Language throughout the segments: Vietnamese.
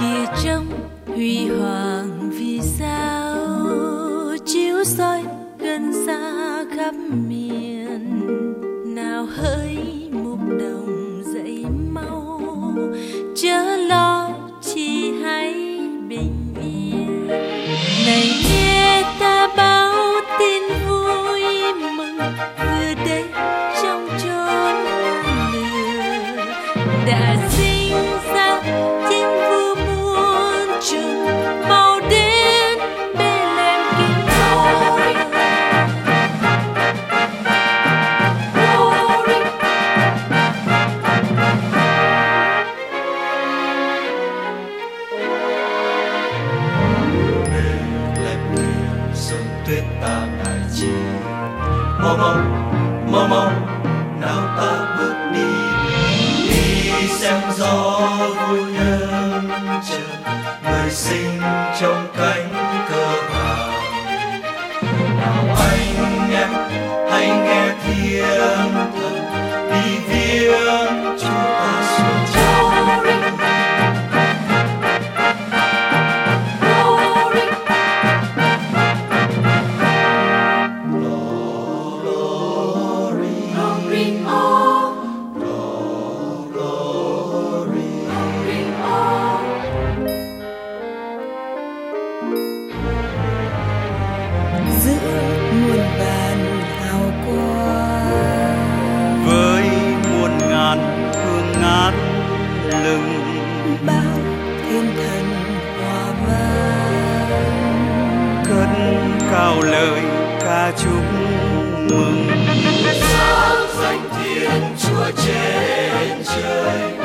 kia trong huy hoàng vì sao chiếu soi gần xa khắp miền nào hơi mau mau nào ta bước đi đi xem gió vui nhân chờ người sinh trong cao lời ca chúc mừng. Sáng danh thiên chúa trên trời.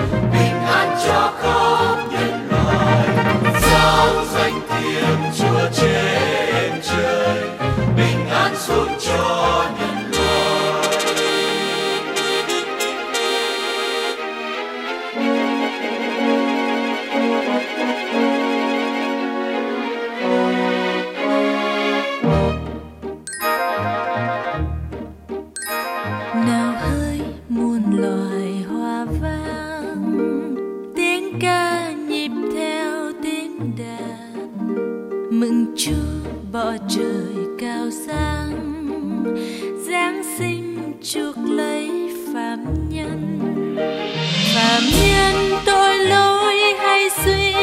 Chúa bỏ trời cao sang, giáng sinh chuộc lấy phạm nhân. Phạm nhân tội lỗi hay suy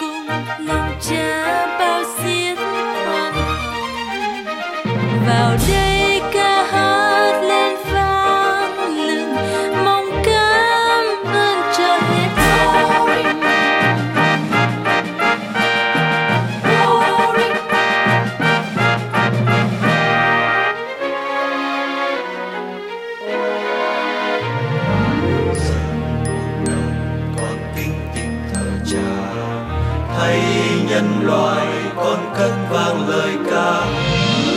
cùng, lòng cha bao xiết khoan vào đây nhân loại con cất vang lời ca.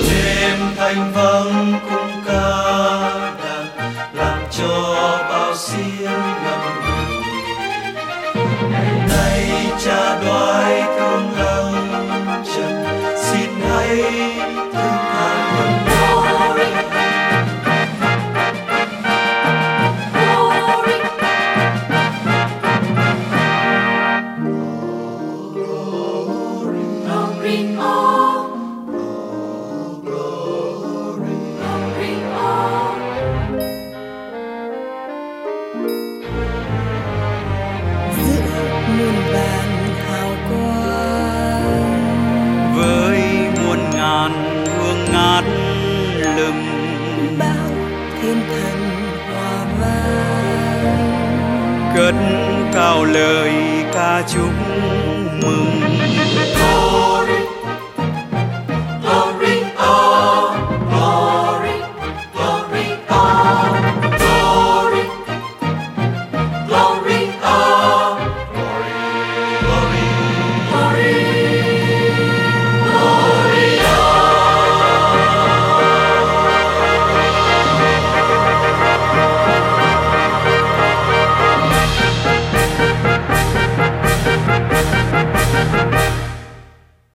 Đêm thanh vắng cung ca đàn, làm cho bao xiêm ngầm ngày nay cha đoái thương lòng trần, xin hãy thương ngát lừng. Bao thiên thần hòa vang. Cất cao lời ca chúc. mừng